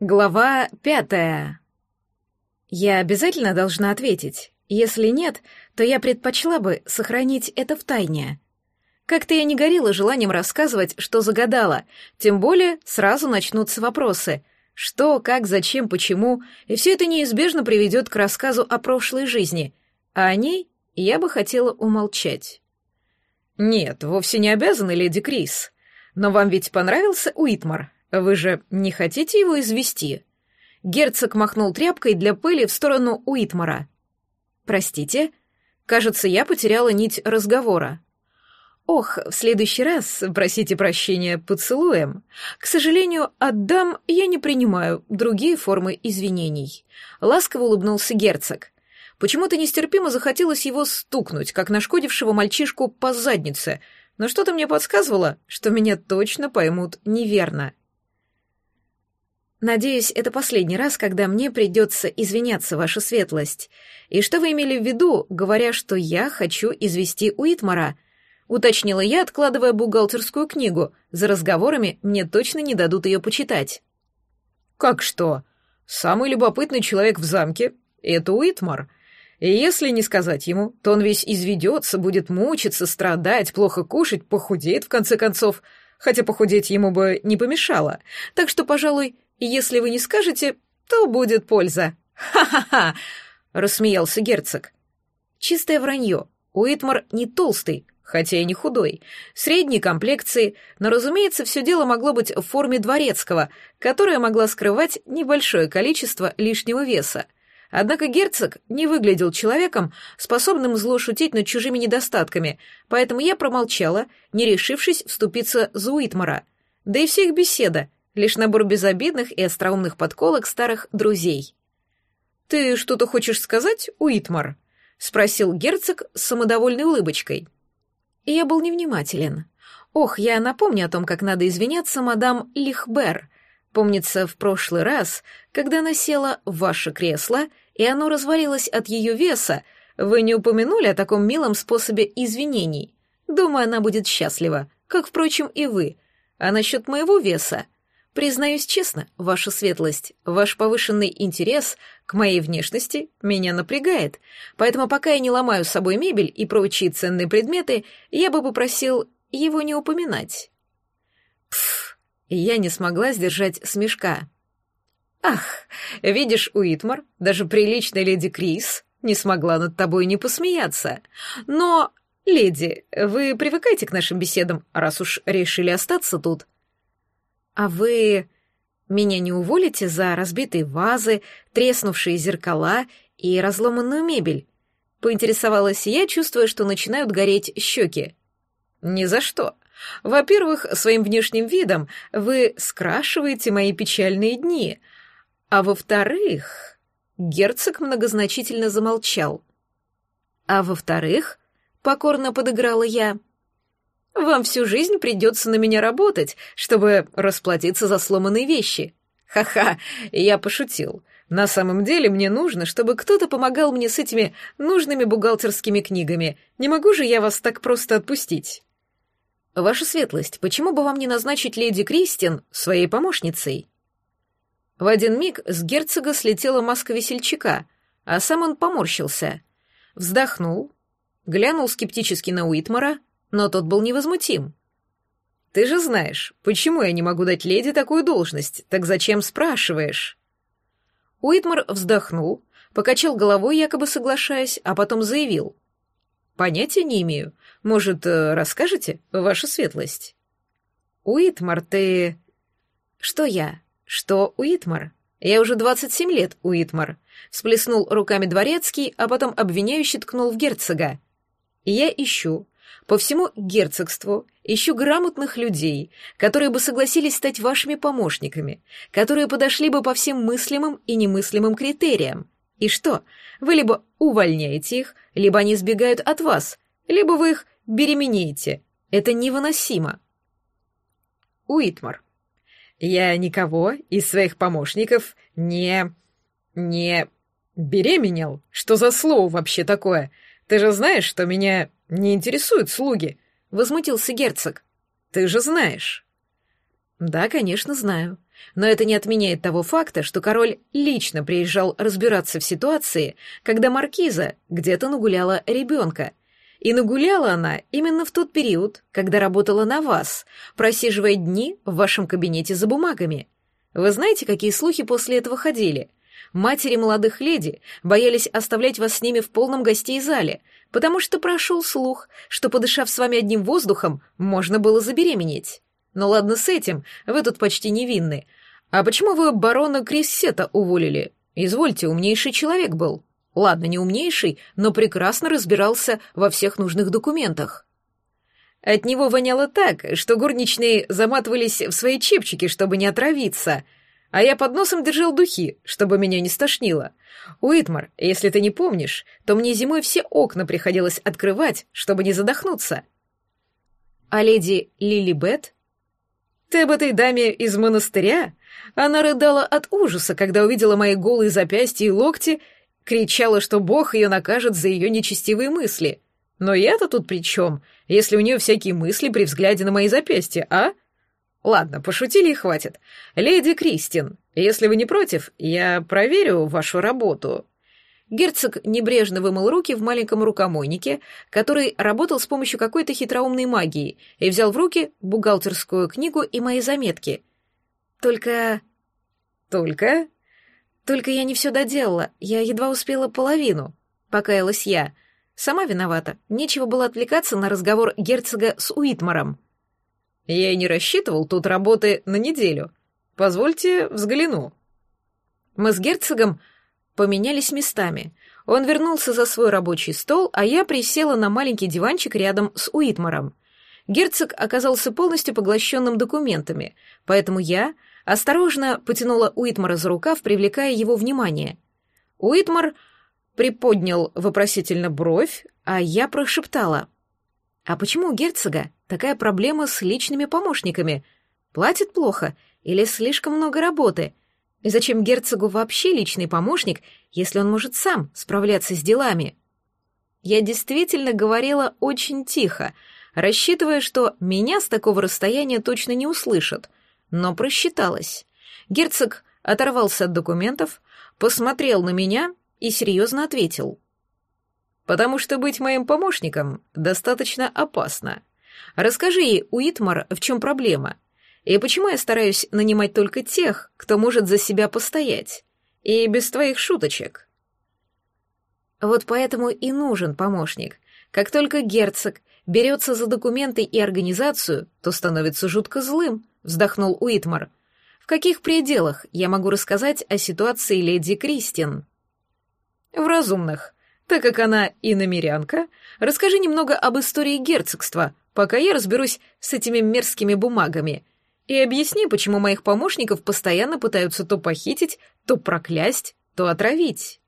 Глава пятая. Я обязательно должна ответить. Если нет, то я предпочла бы сохранить это в тайне. Как-то я не горела желанием рассказывать, что загадала, тем более сразу начнутся вопросы. Что, как, зачем, почему, и все это неизбежно приведет к рассказу о прошлой жизни, а о ней я бы хотела умолчать. Нет, вовсе не обязаны, леди Крис. Но вам ведь понравился Уитмар, вы же не хотите его извести? Герцог махнул тряпкой для пыли в сторону Уитмара. Простите, кажется, я потеряла нить разговора. Ох, в следующий раз, простите прощения, поцелуем. К сожалению, отдам я не принимаю другие формы извинений. Ласково улыбнулся герцог. Почему-то нестерпимо захотелось его стукнуть, как нашкодившего мальчишку по заднице, но что-то мне подсказывало, что меня точно поймут неверно. Надеюсь, это последний раз, когда мне придется извиняться, ваша светлость. И что вы имели в виду, говоря, что я хочу извести Уитмара? Уточнила я, откладывая бухгалтерскую книгу. За разговорами мне точно не дадут ее почитать. Как что? Самый любопытный человек в замке — это Уитмар. И если не сказать ему, то он весь изведется, будет мучиться, страдать, плохо кушать, похудеет в конце концов. Хотя похудеть ему бы не помешало. Так что, пожалуй, если вы не скажете, то будет польза. Ха-ха-ха, рассмеялся герцог. Чистое вранье. Уитмар не толстый, хотя и не худой, средней комплекции, но, разумеется, все дело могло быть в форме дворецкого, которая могла скрывать небольшое количество лишнего веса. Однако герцог не выглядел человеком, способным зло шутить над чужими недостатками, поэтому я промолчала, не решившись вступиться за Уитмара. Да и вся их беседа лишь набор безобидных и остроумных подколок старых друзей. «Ты что-то хочешь сказать, Уитмар?» — спросил герцог с самодовольной улыбочкой. Я был невнимателен. Ох, я напомню о том, как надо извиняться мадам Лихбер. Помнится, в прошлый раз, когда она села в ваше кресло, и оно развалилось от ее веса, вы не упомянули о таком милом способе извинений. Думаю, она будет счастлива, как, впрочем, и вы. А насчет моего веса Признаюсь честно, ваша светлость, ваш повышенный интерес к моей внешности меня напрягает, поэтому пока я не ломаю с собой мебель и прочие ценные предметы, я бы попросил его не упоминать. Пф, я не смогла сдержать смешка. Ах, видишь, Уитмар, даже приличная леди Крис не смогла над тобой не посмеяться. Но, леди, вы привыкайте к нашим беседам, раз уж решили остаться тут. «А вы меня не уволите за разбитые вазы, треснувшие зеркала и разломанную мебель?» Поинтересовалась я, чувствуя, что начинают гореть щеки. «Ни за что. Во-первых, своим внешним видом вы скрашиваете мои печальные дни. А во-вторых...» Герцог многозначительно замолчал. «А во-вторых...» — покорно подыграла я. Вам всю жизнь придется на меня работать, чтобы расплатиться за сломанные вещи. Ха-ха, я пошутил. На самом деле мне нужно, чтобы кто-то помогал мне с этими нужными бухгалтерскими книгами. Не могу же я вас так просто отпустить. Ваша светлость, почему бы вам не назначить леди Кристин своей помощницей? В один миг с герцога слетела маска весельчака, а сам он поморщился. Вздохнул, глянул скептически на Уитмара, но тот был невозмутим. «Ты же знаешь, почему я не могу дать леди такую должность, так зачем спрашиваешь?» Уитмар вздохнул, покачал головой, якобы соглашаясь, а потом заявил. «Понятия не имею. Может, э, расскажете, ваша светлость?» «Уитмар, ты...» «Что я? Что Уитмар?» «Я уже двадцать семь лет, Уитмар», — всплеснул руками дворецкий, а потом обвиняюще ткнул в герцога. «Я ищу по всему герцогству ищу грамотных людей, которые бы согласились стать вашими помощниками, которые подошли бы по всем мыслимым и немыслимым критериям. И что, вы либо увольняете их, либо они сбегают от вас, либо вы их беременеете. Это невыносимо. Уитмар. Я никого из своих помощников не... не... беременел. Что за слово вообще такое? Ты же знаешь, что меня не интересуют слуги, возмутился герцог. Ты же знаешь. Да, конечно, знаю. Но это не отменяет того факта, что король лично приезжал разбираться в ситуации, когда маркиза где-то нагуляла ребенка. И нагуляла она именно в тот период, когда работала на вас, просиживая дни в вашем кабинете за бумагами. Вы знаете, какие слухи после этого ходили? Матери молодых леди боялись оставлять вас с ними в полном гостей зале, потому что прошел слух, что, подышав с вами одним воздухом, можно было забеременеть. Ну ладно с этим, вы тут почти невинны. А почему вы барона Криссета уволили? Извольте, умнейший человек был. Ладно, не умнейший, но прекрасно разбирался во всех нужных документах. От него воняло так, что горничные заматывались в свои чепчики, чтобы не отравиться, а я под носом держал духи, чтобы меня не стошнило. Уитмар, если ты не помнишь, то мне зимой все окна приходилось открывать, чтобы не задохнуться. А леди Лили Бет ты об этой даме из монастыря? Она рыдала от ужаса, когда увидела мои голые запястья и локти, кричала, что Бог ее накажет за ее нечестивые мысли. Но я-то тут при чем, если у нее всякие мысли при взгляде на мои запястья, а? Ладно, пошутили и хватит. Леди Кристин, если вы не против, я проверю вашу работу. Герцог небрежно вымыл руки в маленьком рукомойнике, который работал с помощью какой-то хитроумной магии, и взял в руки бухгалтерскую книгу и мои заметки. Только... Только? Только я не все доделала, я едва успела половину, покаялась я. Сама виновата, нечего было отвлекаться на разговор герцога с Уитмаром. Я и не рассчитывал тут работы на неделю. Позвольте взгляну. Мы с герцогом поменялись местами. Он вернулся за свой рабочий стол, а я присела на маленький диванчик рядом с Уитмаром. Герцог оказался полностью поглощенным документами, поэтому я осторожно потянула Уитмара за рукав, привлекая его внимание. Уитмар приподнял вопросительно бровь, а я прошептала. «А почему у герцога такая проблема с личными помощниками? Платит плохо или слишком много работы?» И зачем герцогу вообще личный помощник, если он может сам справляться с делами? Я действительно говорила очень тихо, рассчитывая, что меня с такого расстояния точно не услышат, но просчиталась. Герцог оторвался от документов, посмотрел на меня и серьезно ответил. «Потому что быть моим помощником достаточно опасно. Расскажи ей, Уитмар, в чем проблема, и почему я стараюсь нанимать только тех, кто может за себя постоять? И без твоих шуточек. Вот поэтому и нужен помощник. Как только герцог берется за документы и организацию, то становится жутко злым, вздохнул Уитмар. В каких пределах я могу рассказать о ситуации леди Кристин? В разумных. Так как она иномерянка, расскажи немного об истории герцогства, пока я разберусь с этими мерзкими бумагами — и объясни, почему моих помощников постоянно пытаются то похитить, то проклясть, то отравить.